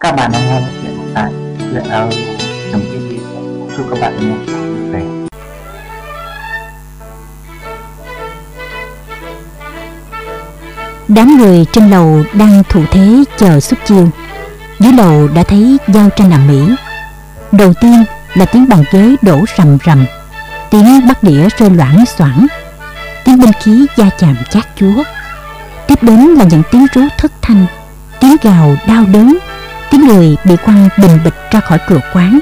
Các bạn đang nghe một chuyện tại chuyện audio trong TV. Chúc các bạn nghe vui vẻ. Đám người trên lầu đang thủ thế chờ xuất chiêu. Dưới lầu đã thấy giao tranh nằm mỹ. Đầu tiên là tiếng bàn ghế đổ rầm rầm, tiếng bắt đĩa rơi loãng xoảng, tiếng binh khí da chạm chát chúa. Tiếp đến là những tiếng rú thất thanh, tiếng gào đau đớn, tiếng người bị quăng bình bịch ra khỏi cửa quán,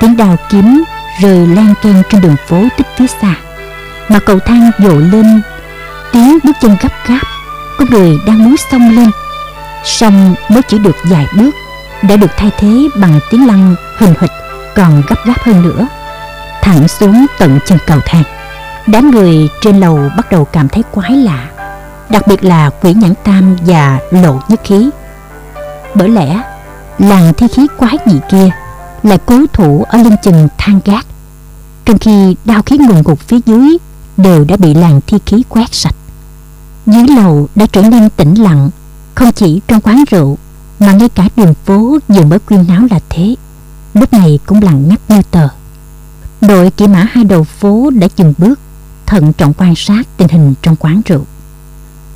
tiếng đào kiếm rơi lan keng trên đường phố tích phía xa. Mà cầu thang dội lên, tiếng bước chân gấp gáp, có người đang muốn xông lên, song mới chỉ được vài bước đã được thay thế bằng tiếng lăn hình hịch còn gấp gáp hơn nữa. Thẳng xuống tận chân cầu thang đám người trên lầu bắt đầu cảm thấy quái lạ đặc biệt là quỷ nhãn tam và lộ nhất khí. Bởi lẽ làng thi khí quái dị kia, là cố thủ ở lưng chừng than gác. Trong khi đao khí ngùn ngục phía dưới đều đã bị làng thi khí quét sạch. Dưới lầu đã trở nên tĩnh lặng, không chỉ trong quán rượu, mà ngay cả đường phố vừa mới quyên náo là thế. Lúc này cũng lặng ngắt như tờ. Đội kỵ mã hai đầu phố đã dừng bước, thận trọng quan sát tình hình trong quán rượu.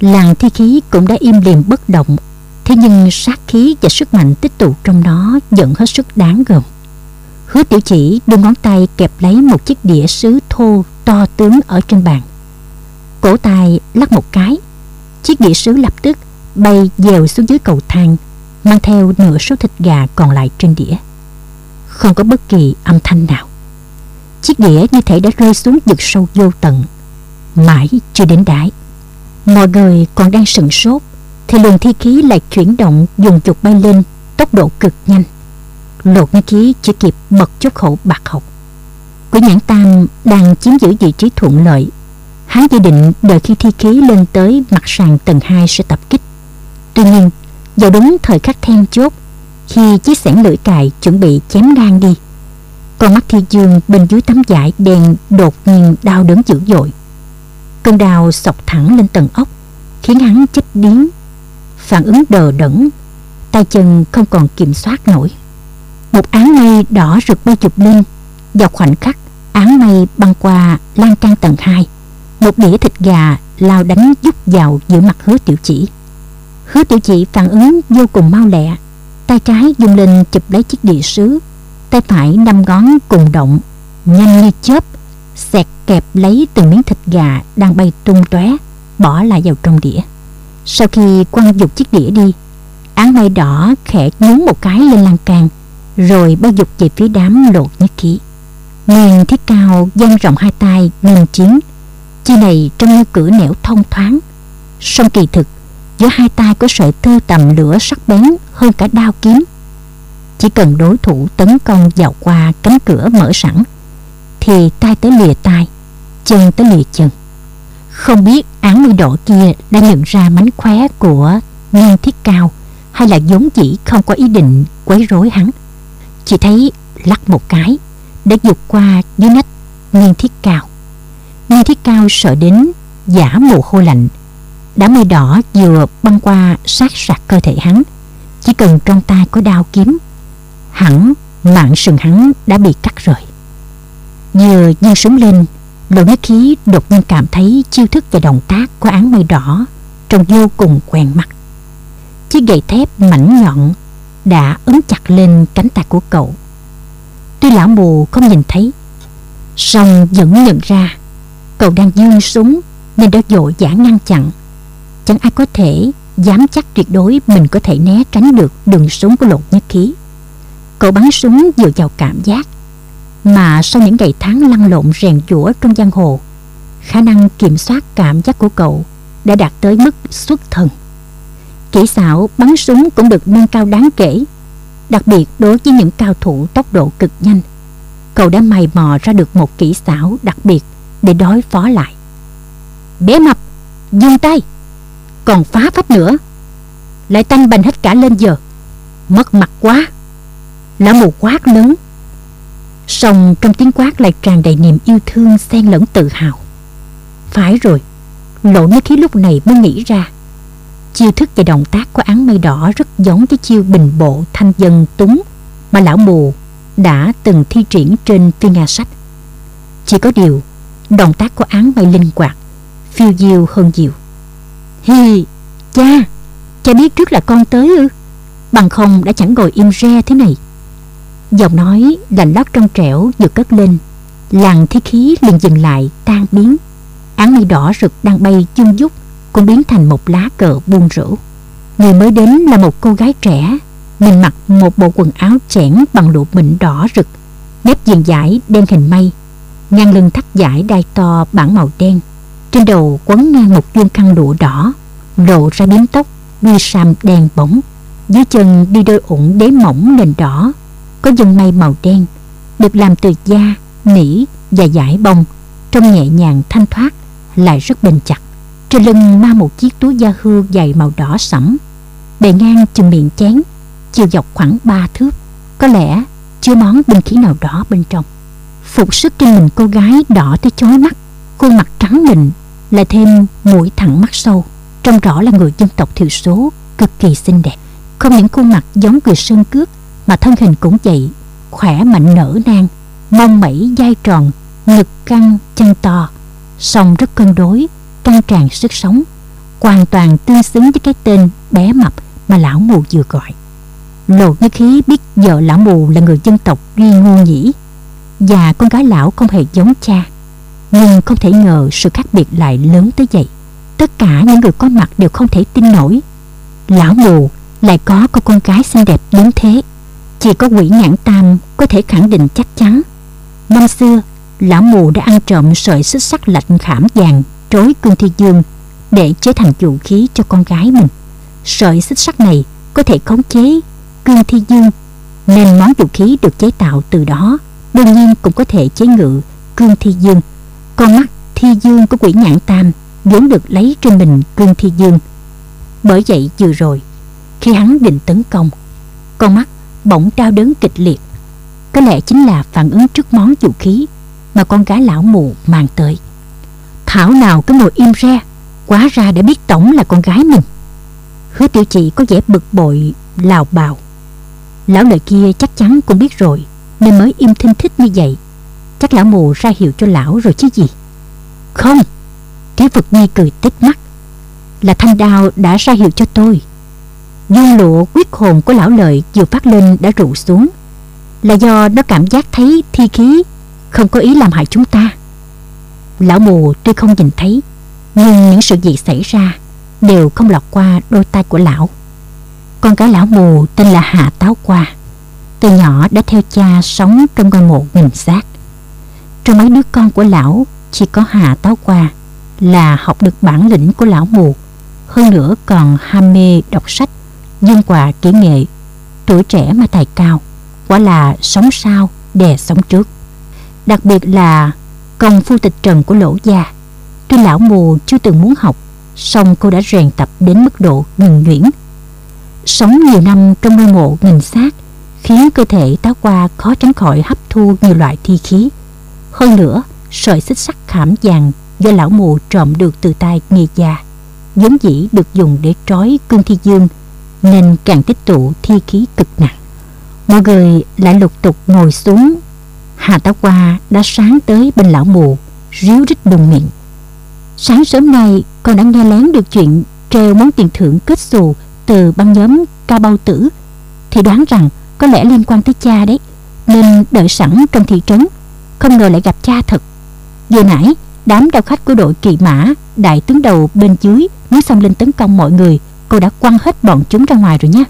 Làng thi khí cũng đã im lìm bất động thế nhưng sát khí và sức mạnh tích tụ trong nó vẫn hết sức đáng gờm. Hứa tiểu chỉ đưa ngón tay kẹp lấy một chiếc đĩa sứ thô to tướng ở trên bàn. Cổ tay lắc một cái. Chiếc đĩa sứ lập tức bay dèo xuống dưới cầu thang, mang theo nửa số thịt gà còn lại trên đĩa. Không có bất kỳ âm thanh nào. Chiếc đĩa như thể đã rơi xuống vực sâu vô tận, mãi chưa đến đáy. Mọi người còn đang sừng sốt thì luồng thi khí lại chuyển động, dùng chục bay lên, tốc độ cực nhanh. Lột như khí chỉ kịp bật chốt khẩu bạc học. Quỷ nhãn tam đang chiếm giữ vị trí thuận lợi. Hắn dự định đợi khi thi khí lên tới mặt sàn tầng 2 sẽ tập kích. Tuy nhiên, vào đúng thời khắc then chốt, khi chiếc xẻng lưỡi cài chuẩn bị chém ngang đi, con mắt thi dương bên dưới tấm vải đen đột nhiên đau đớn dữ dội. Cơn đau sọc thẳng lên tầng ốc, khiến hắn chết điếng phản ứng đờ đẫn, tay chân không còn kiểm soát nổi. Một áng mây đỏ rực bay chụp lên vào khoảnh khắc, áng mây băng qua lan can tầng 2 một đĩa thịt gà lao đánh dút vào giữa mặt hứa tiểu chỉ. Hứa tiểu chỉ phản ứng vô cùng mau lẹ, tay trái dùng lên chụp lấy chiếc đĩa sứ, tay phải năm ngón cùng động, nhanh như chớp, xẹt kẹp lấy từng miếng thịt gà đang bay tung tóe, bỏ lại vào trong đĩa sau khi quăng dục chiếc đĩa đi áng mây đỏ khẽ nhún một cái lên lan can, rồi bay dục về phía đám lột nhất khí nguyên thiết cao dang rộng hai tay ngừng chiến, chi này trông như cửa nẻo thông thoáng. Song kỳ thực, giữa hai tay có sợi tơ tầm lửa sắc bén hơn cả đao kiếm. Chỉ cần đối thủ tấn công vào qua cánh cửa mở sẵn, thì tay tới lìa tay chân tới lìa chân không biết án mươi độ kia đã nhận ra mánh khóe của Nguyên Thiết Cao hay là vốn chỉ không có ý định quấy rối hắn. Chỉ thấy lắc một cái để dục qua dưới nách Nguyên Thiết Cao. Nguyên Thiết Cao sợ đến giả mồ hôi lạnh. Đám mây đỏ vừa băng qua sát sạc cơ thể hắn. Chỉ cần trong tay có đao kiếm, hẳn mạng sừng hắn đã bị cắt rồi. Vừa như súng lên Lỗ nhất khí đột nhiên cảm thấy chiêu thức và động tác của án mây đỏ trông vô cùng quen mắt. Chiếc gậy thép mảnh nhọn đã ấn chặt lên cánh tay của cậu. Tuy lão mù không nhìn thấy, song vẫn nhận ra cậu đang dương súng nên đã dội dã ngăn chặn. Chẳng ai có thể dám chắc tuyệt đối mình có thể né tránh được đường súng của lột nhất khí. Cậu bắn súng dựa vào cảm giác mà sau những ngày tháng lăn lộn rèn giũa trong giang hồ, khả năng kiểm soát cảm giác của cậu đã đạt tới mức xuất thần. Kỹ xảo bắn súng cũng được nâng cao đáng kể, đặc biệt đối với những cao thủ tốc độ cực nhanh. Cậu đã mày mò ra được một kỹ xảo đặc biệt để đối phó lại. Bé mập, dừng tay, còn phá phách nữa. Lại tanh bành hết cả lên giờ. Mất mặt quá, là một quát lớn. Song trong tiếng quát lại tràn đầy niềm yêu thương xen lẫn tự hào Phải rồi Lộ nhất khí lúc này mới nghĩ ra Chiêu thức và động tác của án mây đỏ rất giống với chiêu bình bộ thanh dân túng mà lão mù đã từng thi triển trên phi nga sách. Chỉ có điều, động tác của án mây linh hoạt, phiêu diêu hơn nhiều. Hi, cha, cha biết trước là con tới ư? Bằng không đã chẳng ngồi im re thế này. Giọng nói lạnh lót trong trẻo vừa cất lên, làn thi khí liền dừng lại tan biến. Án mây đỏ rực đang bay chung dúc cũng biến thành một lá cờ buông rũ. Người mới đến là một cô gái trẻ, mình mặc một bộ quần áo chẽn bằng lụa mịn đỏ rực, nếp viền dải đen hình mây, ngang lưng thắt dải đai to bản màu đen, trên đầu quấn ngang một viên khăn lụa đỏ, lộ ra bím tóc, đuôi sam đen bóng, dưới chân đi đôi ủng đế mỏng nền đỏ, có dân may màu đen, được làm từ da, nỉ và dải bông, trông nhẹ nhàng thanh thoát, lại rất bền chặt. Trên lưng mang một chiếc túi da hư dày màu đỏ sẫm. Bề ngang chừng miệng chén Chiều dọc khoảng ba thước. Có lẽ chứa món binh khí nào đó bên trong. Phục sức trên mình cô gái đỏ tới chói mắt. Khuôn mặt trắng mịn Lại thêm mũi thẳng mắt sâu. Trông rõ là người dân tộc thiểu số Cực kỳ xinh đẹp. Không những khuôn mặt giống người sơn cước mà thân hình cũng vậy, Khỏe mạnh nở nang Mông mẩy dai tròn, Ngực căng, chân to, Song rất cân đối căng tràn sức sống, hoàn toàn tương xứng với cái tên bé mập mà lão mù vừa gọi. Lộ như khí biết vợ lão mù là người dân tộc duy ngô nhĩ và con gái lão không hề giống cha, nhưng không thể ngờ sự khác biệt lại lớn tới vậy. Tất cả những người có mặt đều không thể tin nổi. Lão mù lại có cô con gái xinh đẹp đến thế chỉ có quỷ nhãn tam có thể khẳng định chắc chắn năm xưa, lão mù đã ăn trộm sợi xích sắt lạnh khảm vàng trối cương thi dương để chế thành vũ khí cho con gái mình. Sợi xích sắt này có thể khống chế cương thi dương, nên món vũ khí được chế tạo từ đó, đương nhiên cũng có thể chế ngự cương thi dương. Con mắt thi dương của quỷ nhãn tam vốn được lấy trên mình cương thi dương. Bởi vậy vừa rồi, khi hắn định tấn công, con mắt bỗng đau đớn kịch liệt. Có lẽ chính là phản ứng trước món vũ khí mà con gái lão mù mang tới. Thảo nào cứ ngồi im re, Quá ra đã biết Tổng là con gái mình. Hứa tiểu chị có vẻ bực bội, Lào bào. Lão lời kia chắc chắn cũng biết rồi, Nên mới im thinh thích như vậy. Chắc lão mù ra hiệu cho lão rồi chứ gì? Không Trí Phật Nhi cười tích mắt. Là thanh đao đã ra hiệu cho tôi dung lụa quyết hồn của lão lợi vừa phát lên đã rụ xuống. Là do nó cảm giác thấy thi khí Không có ý làm hại chúng ta. Lão mù tuy không nhìn thấy, Nhưng những sự gì xảy ra Đều không lọt qua đôi tay của lão. Con cái lão mù tên là Hạ Táo Qua, Từ nhỏ đã theo cha sống trong ngôi mộ nghìn xác Trong mấy đứa con của lão, Chỉ có Hạ Táo Qua Là học được bản lĩnh của lão mù, Hơn nữa còn ham mê đọc sách. Dương quà kỹ nghệ. Tuổi trẻ mà tài cao, Quả là sống sau đè sống trước. Đặc biệt là Công phu tịch trần của lỗ gia Tuy lão mù chưa từng muốn học, song cô đã rèn tập đến mức độ nhuần nhuyễn. Sống nhiều năm trong ngôi mộ nghìn xác, Khiến cơ thể táo qua khó tránh khỏi hấp thu nhiều loại thi khí. Hơn nữa, Sợi xích sắt khảm vàng Do lão mù trộm được từ tay nghề già, vốn dĩ được dùng để trói cương thi dương nên càng tích tụ thi khí cực nặng. Mọi người lại lục tục ngồi xuống. Hà Táo Qua đã sáng tới bên lão mù, Ríu rít đùng miệng. Sáng sớm nay, con đã nghe lén được chuyện Treo món tiền thưởng kết xù Từ băng nhóm ca bao tử, Thì đoán rằng có lẽ liên quan tới cha đấy, Nên đợi sẵn trong thị trấn, Không ngờ lại gặp cha thật. Vừa nãy, đám đau khách của đội kỳ mã, Đại tướng đầu bên dưới mới xông lên tấn công mọi người Cô đã quăng hết bọn chúng ra ngoài rồi nhé.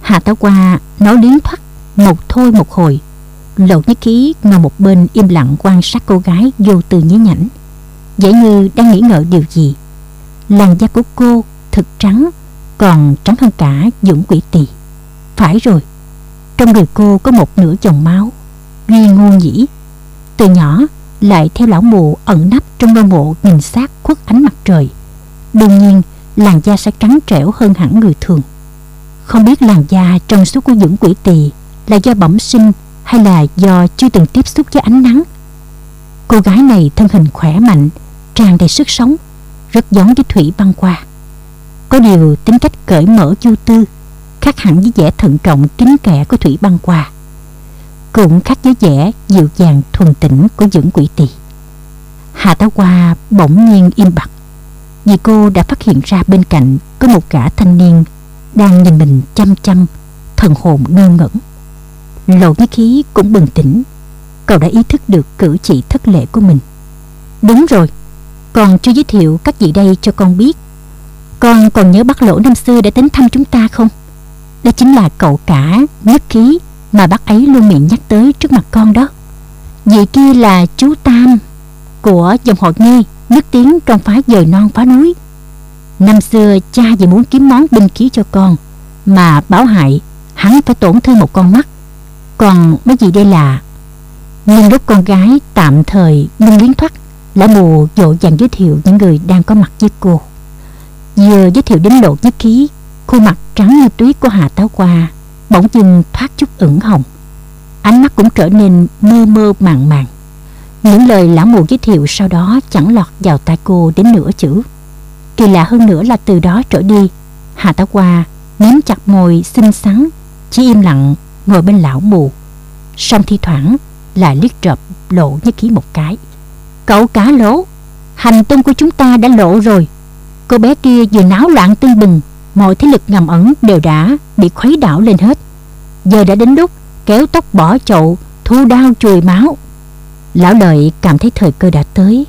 Hà Táo Qua nói liến thoát, Một thôi một hồi. Lộ nhất khí ngồi một bên im lặng quan sát cô gái vô tư nhí nhảnh. Dễ như đang nghĩ ngợi điều gì. Làn da của cô thật trắng, Còn trắng hơn cả dũng quỷ tỳ. Phải rồi, Trong người cô có một nửa dòng máu Duy ngô nhĩ Từ nhỏ lại theo lão mù ẩn nấp trong ngôi mộ nhìn sát khuất ánh mặt trời. Đương nhiên làn da sẽ trắng trẻo hơn hẳn người thường Không biết làn da trong suốt của những quỷ tỳ Là do bẩm sinh hay là do chưa từng tiếp xúc với ánh nắng. Cô gái này thân hình khỏe mạnh, tràn đầy sức sống, rất giống với Thủy băng qua. Có điều tính cách cởi mở chu tư Khác hẳn với vẻ thận trọng kín kẻ của Thủy băng qua Cũng khác với vẻ dịu dàng thuần tĩnh của dưỡng quỷ tỳ Hà Tá Hoa bỗng nhiên im bặt vì cô đã phát hiện ra bên cạnh Có một gã thanh niên Đang nhìn mình chăm chăm, Thần hồn ngơ ngẩn. Lộ nhất khí cũng bừng tỉnh. Cậu đã ý thức được cử chỉ thất lễ của mình. Đúng rồi, Còn chưa giới thiệu các vị đây cho con biết. Con còn nhớ bác lỗ năm xưa đã đến thăm chúng ta không? Đó chính là cậu cả nhất khí Mà bác ấy luôn miệng nhắc tới trước mặt con đó. Vị kia là chú Tam Của dòng họ nghi. Nhất tiếng trong phái dời non phá núi. Năm xưa cha vì muốn kiếm món binh khí cho con, Mà báo hại, Hắn phải tổn thương một con mắt. Còn mấy gì đây là, Nhưng lúc con gái tạm thời Ngưng liến thoát Lão mù dội dàng giới thiệu những người đang có mặt với cô. Vừa giới thiệu đến lộ nhất khí, Khuôn mặt trắng như tuyết của Hà Táo Qua Bỗng dưng thoát chút ửng hồng. Ánh mắt cũng trở nên mơ mơ màng màng. Những lời lão mù giới thiệu sau đó chẳng lọt vào tai cô đến nửa chữ. Kỳ lạ hơn nữa là từ đó trở đi Hà Tá Qua nếm chặt môi xinh xắn Chỉ im lặng ngồi bên lão mù. Song thi thoảng lại liếc trộm lộ nhất khí một cái. Cậu cá lố, Hành tung của chúng ta đã lộ rồi. Cô bé kia vừa náo loạn tưng bừng Mọi thế lực ngầm ẩn đều đã Bị khuấy đảo lên hết. Giờ đã đến lúc kéo tóc bỏ chậu Thu đao chùi máu. Lão lợi cảm thấy thời cơ đã tới.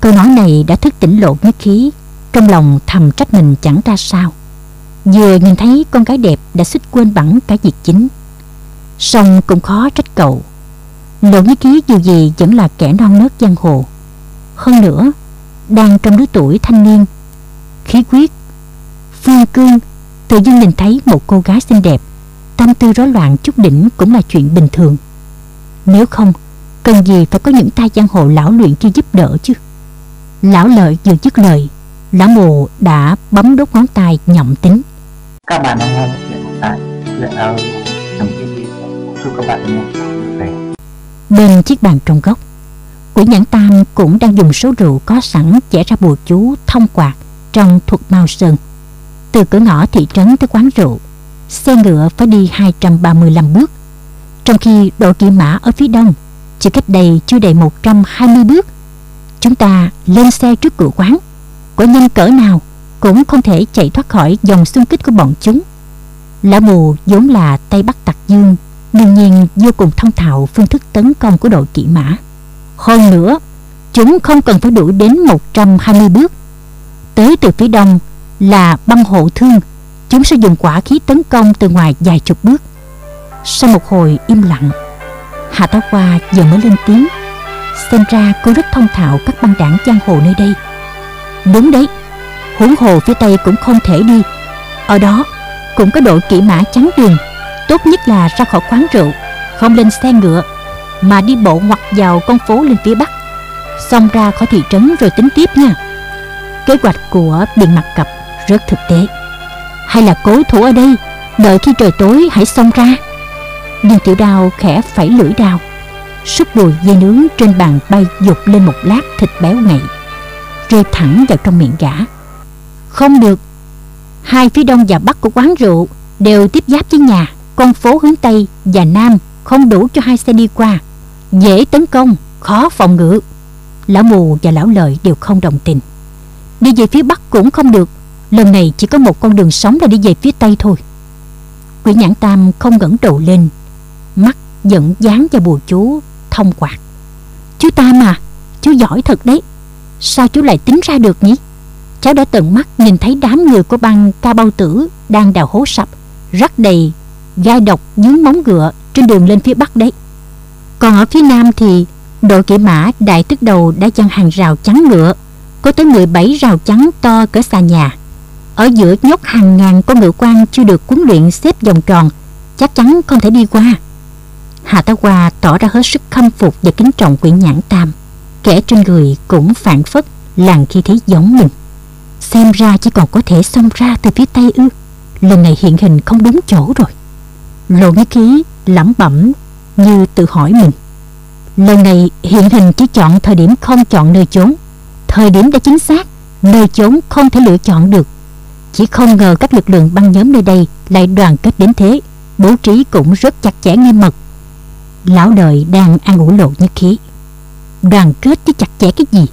Câu nói này đã thức tỉnh lộ nhất khí, Trong lòng thầm trách mình chẳng ra sao. Vừa nhìn thấy con gái đẹp Đã xích quên bẵng cả việc chính. Xong cũng khó trách cậu. Lộ nhất khí dù gì vẫn là kẻ non nớt giang hồ. Hơn nữa, Đang trong lứa tuổi thanh niên, Khí quyết, Phương cương, Tự dưng nhìn thấy một cô gái xinh đẹp, Tâm tư rối loạn chút đỉnh cũng là chuyện bình thường. Nếu không Cần gì phải có những tay giang hồ lão luyện kia giúp đỡ chứ? Lão lợi vừa dứt lời Lão mù đã bấm đốt ngón tay nhậm tính. Các bạn đang nghe chuyện tại Chuyện ở Trong TV Chúc các bạn nghe Bên chiếc bàn trong góc Quỷ nhãn tam cũng đang dùng số rượu có sẵn Vẽ ra bùa chú thông quạt Trong thuật mao sơn. Từ cửa ngõ thị trấn tới quán rượu Xe ngựa phải đi 235 bước. Trong khi đội kỵ mã ở phía đông chỉ cách đây chưa đầy 120 bước Chúng ta lên xe trước cửa quán Có nhanh cỡ nào Cũng không thể chạy thoát khỏi dòng xung kích của bọn chúng Lão mù vốn là Tây Bắc Tặc Dương đương nhiên vô cùng thông thạo phương thức tấn công của đội kỵ mã. Hơn nữa, chúng không cần phải đuổi đến 120 bước. Tới từ phía đông là băng hộ thương, chúng sẽ dùng quả khí tấn công từ ngoài vài chục bước. Sau một hồi im lặng, Hạ Tá Hoa giờ mới lên tiếng. Xem ra cô rất thông thạo các băng đảng giang hồ nơi đây. Đúng đấy, huống hồ phía tây cũng không thể đi. Ở đó cũng có đội kỵ mã chắn đường Tốt nhất là ra khỏi quán rượu Không lên xe ngựa Mà đi bộ ngoặt vào con phố lên phía bắc Xong ra khỏi thị trấn rồi tính tiếp nha Kế hoạch của biện mặt cập rất thực tế Hay là cố thủ ở đây Đợi khi trời tối hãy xông ra Dương tiểu đao khẽ phẩy lưỡi đao Xúc đùi dây nướng trên bàn bay dục lên một lát thịt béo ngậy Rơi thẳng vào trong miệng gã. Không được Hai phía đông và bắc của quán rượu Đều tiếp giáp với nhà con phố hướng Tây và Nam không đủ cho hai xe đi qua Dễ tấn công, khó phòng ngự. Lão mù và lão lợi đều không đồng tình. Đi về phía Bắc cũng không được Lần này chỉ có một con đường sống là đi về phía Tây thôi. Quỷ nhãn tam không ngẩng đầu lên Mắt vẫn dán cho bùa chú thông quạt Chú ta mà Chú giỏi thật đấy Sao chú lại tính ra được nhỉ Cháu đã tận mắt nhìn thấy đám người của băng ca bao tử Đang đào hố sập Rắc đầy gai độc dưới móng ngựa trên đường lên phía bắc đấy. Còn ở phía nam thì đội kỵ mã đại tức đầu đã chăn hàng rào chắn ngựa, có tới 17 rào chắn to cỡ xa nhà. Ở giữa nhốt hàng ngàn con ngựa quan chưa được huấn luyện xếp vòng tròn, chắc chắn không thể đi qua. Hạ Tá Hoa tỏ ra hết sức khâm phục và kính trọng quyển nhãn tam. Kẻ trên người cũng phản phất làng khi thấy giống mình. Xem ra chỉ còn có thể xông ra từ phía tây ư. Lần này hiện hình không đúng chỗ rồi. Lộ Nghĩa Ký lẩm bẩm như tự hỏi mình. Lần này hiện hình chỉ chọn thời điểm không chọn nơi chốn. Thời điểm đã chính xác, nơi chốn không thể lựa chọn được. Chỉ không ngờ các lực lượng băng nhóm nơi đây lại đoàn kết đến thế Bố trí cũng rất chặt chẽ nghiêm mật Lão đời đang ăn ủ lộ nhất khí. Đoàn kết chứ chặt chẽ cái gì?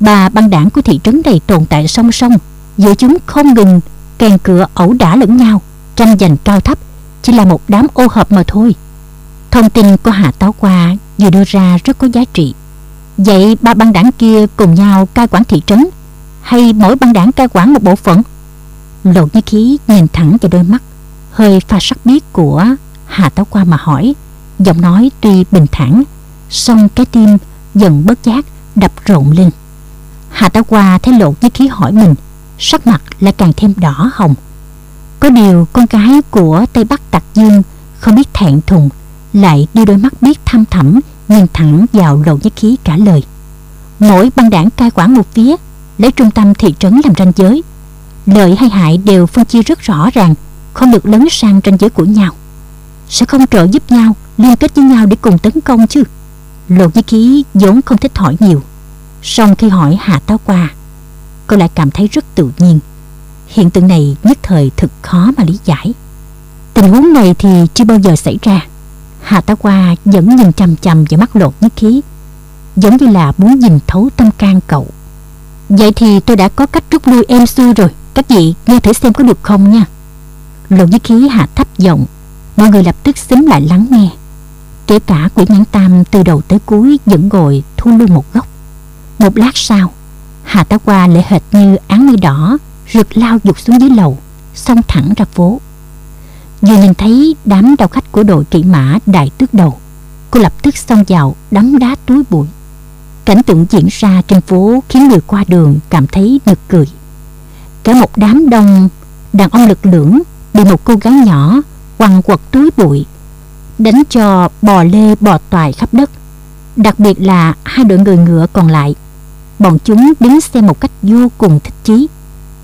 Ba băng đảng của thị trấn này tồn tại song song. Giữa chúng không ngừng kèn cửa ẩu đả lẫn nhau, Tranh giành cao thấp, Chỉ là một đám ô hợp mà thôi. Thông tin của Hạ Táo Qua vừa đưa ra rất có giá trị. Vậy ba băng đảng kia cùng nhau cai quản thị trấn, Hay mỗi băng đảng cai quản một bộ phận? Lộ như khí nhìn thẳng vào đôi mắt, Hơi pha sắc biết của Hà Táo Qua mà hỏi. Giọng nói tuy bình thản, song cái tim dần bất giác, đập rộn lên. Hà Táo Qua thấy lộ với khí hỏi mình, Sắc mặt lại càng thêm đỏ hồng. Có điều con gái của Tây Bắc Tạc Dương Không biết thẹn thùng, Lại đưa đôi mắt biết thăm thẳm, Nhìn thẳng vào lộ nhất khí trả lời. Mỗi băng đảng cai quản một phía, Lấy trung tâm thị trấn làm ranh giới. Lợi hay hại đều phân chia rất rõ ràng, Không được lấn sang ranh giới của nhau. Sẽ không trợ giúp nhau, Liên kết với nhau để cùng tấn công chứ? Lộ nhất khí vốn không thích hỏi nhiều. Song khi hỏi Hạ Táo Qua, Cô lại cảm thấy rất tự nhiên. Hiện tượng này nhất thời thực khó mà lý giải. Tình huống này thì chưa bao giờ xảy ra. Hà Táo Qua vẫn nhìn chằm chằm vào mắt lột nhất khí Giống như là muốn nhìn thấu tâm can cậu. Vậy thì tôi đã có cách rút lui em xui rồi. Các vị nghe thử xem có được không nha. Lột nhất khí hạ thấp giọng. Mọi người lập tức xúm lại lắng nghe. Kể cả quỷ nhãn tam từ đầu tới cuối vẫn ngồi thu lưu một góc. Một lát sau, Hà Tá Qua lệ hệt như án mây đỏ, Rực lao dục xuống dưới lầu, Xông thẳng ra phố. Vừa nhìn thấy đám đau khách của đội kỵ mã đại tước đầu, Cô lập tức xông vào đấm đá túi bụi. Cảnh tượng diễn ra trên phố khiến người qua đường cảm thấy nực cười. Cả một đám đông đàn ông lực lưỡng bị một cô gái nhỏ quằn quật túi bụi, Đánh cho bò lê bò toài khắp đất. Đặc biệt là hai đội người ngựa còn lại, Bọn chúng đứng xem một cách vô cùng thích chí.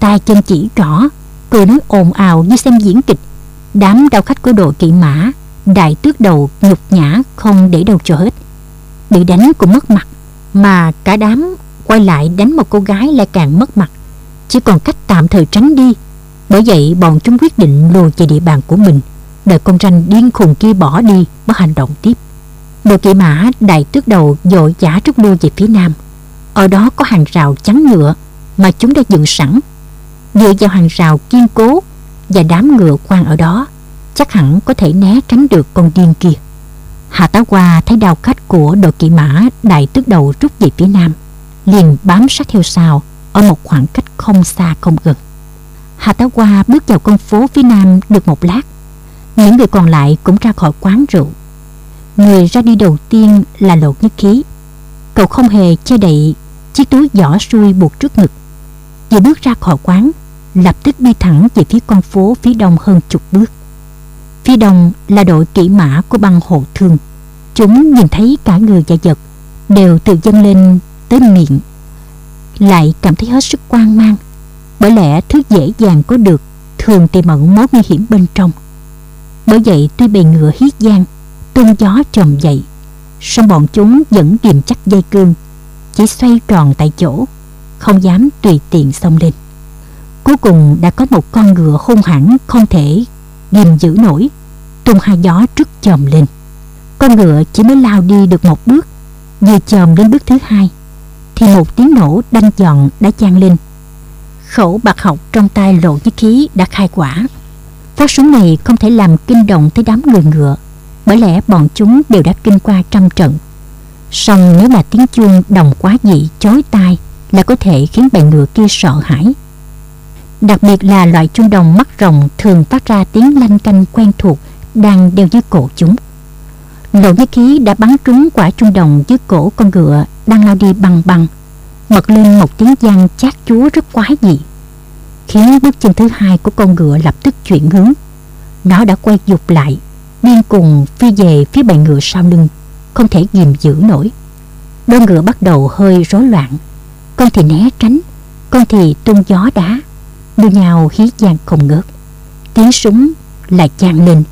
Tay chân chỉ rõ, Cười nói ồn ào như xem diễn kịch. Đám đau khách của đội kỵ mã, Đại tước đầu nhục nhã không để đâu cho hết. Bị đánh cũng mất mặt, Mà cả đám quay lại đánh một cô gái lại càng mất mặt. Chỉ còn cách tạm thời tránh đi, Bởi vậy bọn chúng quyết định lùi về địa bàn của mình. Đợi con tranh điên khùng kia bỏ đi mới hành động tiếp Đội kỵ mã đại tước đầu dội giả rút lui về phía nam Ở đó có hàng rào chắn ngựa Mà chúng đã dựng sẵn Dựa vào hàng rào kiên cố và đám ngựa quan ở đó chắc hẳn có thể né tránh được con điên kia. Hạ Tá Qua thấy đào khách của đội kỵ mã đại tước đầu rút về phía nam, liền bám sát theo sau ở một khoảng cách không xa không gần. Hạ Tá Qua bước vào con phố phía nam được một lát, những người còn lại cũng ra khỏi quán rượu. Người ra đi đầu tiên là Lộ Nhất Khí. Cậu không hề che đậy chiếc túi giỏ xuôi buộc trước ngực. Vừa bước ra khỏi quán, lập tức đi thẳng về phía con phố phía đông hơn chục bước. Phía đông là đội kỵ mã của băng hộ thương. Chúng nhìn thấy cả người và vật đều tự dâng lên tới miệng. Lại cảm thấy hết sức quan mang bởi lẽ thứ dễ dàng có được thường tiềm ẩn mối nguy hiểm bên trong. Bởi vậy tuy bề ngựa hiết giang, tung gió trầm dậy, song bọn chúng vẫn ghim chắc dây cương, chỉ xoay tròn tại chỗ, không dám tùy tiện xông lên. Cuối cùng đã có một con ngựa hung hãn không thể ghim giữ nổi, tung hai gió trước chồm lên. Con ngựa chỉ mới lao đi được một bước, vừa chồm đến bước thứ hai, thì một tiếng nổ đanh giòn đã chan lên. Khẩu bạc học trong tay lộ với khí đã khai quả. Phát súng này không thể làm kinh động tới đám người ngựa, bởi lẽ bọn chúng đều đã kinh qua trăm trận. Song nếu mà tiếng chuông đồng quá dị chói tai là có thể khiến bầy ngựa kia sợ hãi. Đặc biệt là loại chuông đồng mắt rồng thường phát ra tiếng lanh canh quen thuộc đang đeo dưới cổ chúng. Lộ nhất khí đã bắn trúng quả chuông đồng dưới cổ con ngựa đang lao đi bằng bằng, bật lên một tiếng giang chát chúa rất quái dị, khiến bước chân thứ hai của con ngựa lập tức chuyển hướng. Nó đã quay dục lại, điên cùng phi về phía bầy ngựa sau lưng, không thể ghim giữ nổi. Đôi ngựa bắt đầu hơi rối loạn, con thì né tránh, con thì tung gió đá đua nhau hí giang không ngớt. Tiếng súng lại chan lên.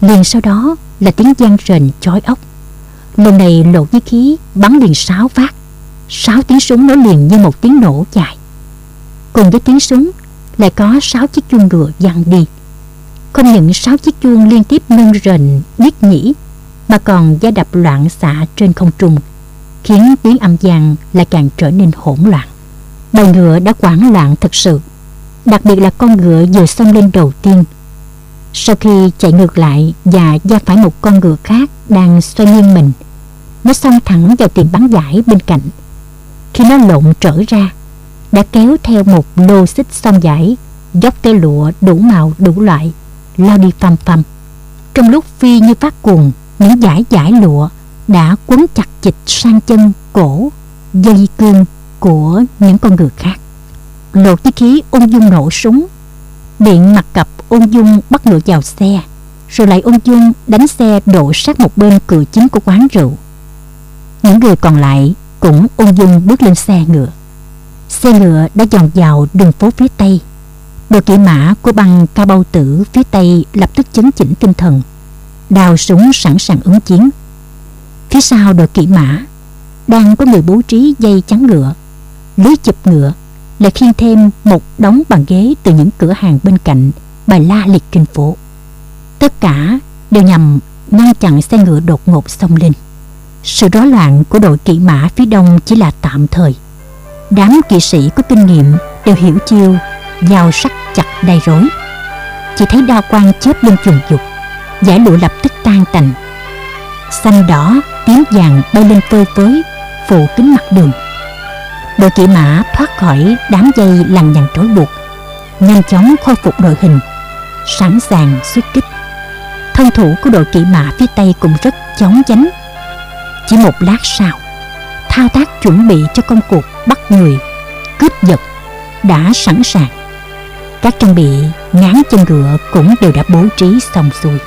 Liền sau đó là tiếng giang rền chói ốc. Lần này lộ với khí bắn liền sáu phát sáu tiếng súng nối liền như một tiếng nổ dài. Cùng với tiếng súng lại có sáu chiếc chuông ngựa dặn đi. Không những sáu chiếc chuông liên tiếp nâng rền biết nhỉ, mà còn gia đập loạn xạ trên không trung, khiến tiếng âm vang lại càng trở nên hỗn loạn. Đầu ngựa đã quảng loạn thật sự, đặc biệt là con ngựa vừa xông lên đầu tiên. Sau khi chạy ngược lại và va phải một con ngựa khác đang xoay nghiêng mình, nó xông thẳng vào tiệm bán giải bên cạnh. Khi nó lộn trở ra, đã kéo theo một lô xích song giải, dốc tơ lụa đủ màu đủ loại, lao đi phăm phăm. Trong lúc phi như phát cuồng, những giải giải lụa đã quấn chặt chịch sang chân, cổ, dây cương của những con người khác. Lột chí khí ung dung nổ súng, điện mặt cặp ung dung bắt ngựa vào xe, rồi lại ung dung đánh xe đổ sát một bên cửa chính của quán rượu. Những người còn lại cũng ung dung bước lên xe ngựa. Xe ngựa đã dòng vào đường phố phía tây. Đội kỵ mã của băng ca bao tử phía tây lập tức chấn chỉnh tinh thần, đào súng sẵn sàng ứng chiến. Phía sau đội kỵ mã đang có người bố trí dây chắn ngựa, lưới chụp ngựa, lại khiêng thêm một đống bàn ghế từ những cửa hàng bên cạnh bài la liệt trên phố. Tất cả đều nhằm ngăn chặn xe ngựa đột ngột xông lên. Sự rối loạn của đội kỵ mã phía đông chỉ là tạm thời. Đám kỵ sĩ có kinh nghiệm đều hiểu chiêu dao sắc chặt đầy rối. Chỉ thấy đao quang chớp lên chuồng dục, giải lụa lập tức tan tành. Xanh đỏ, tím vàng bay lên phơi phới, phủ kín mặt đường. Đội kỵ mã thoát khỏi đám dây lằng nhằng trói buộc, nhanh chóng khôi phục đội hình, sẵn sàng xuất kích. Thân thủ của đội kỵ mã phía tây cũng rất chóng chánh chỉ một lát sau Thao tác chuẩn bị cho công cuộc bắt người, Cướp giật, Đã sẵn sàng. Các trang bị ngán chân ngựa cũng đều đã bố trí xong xuôi.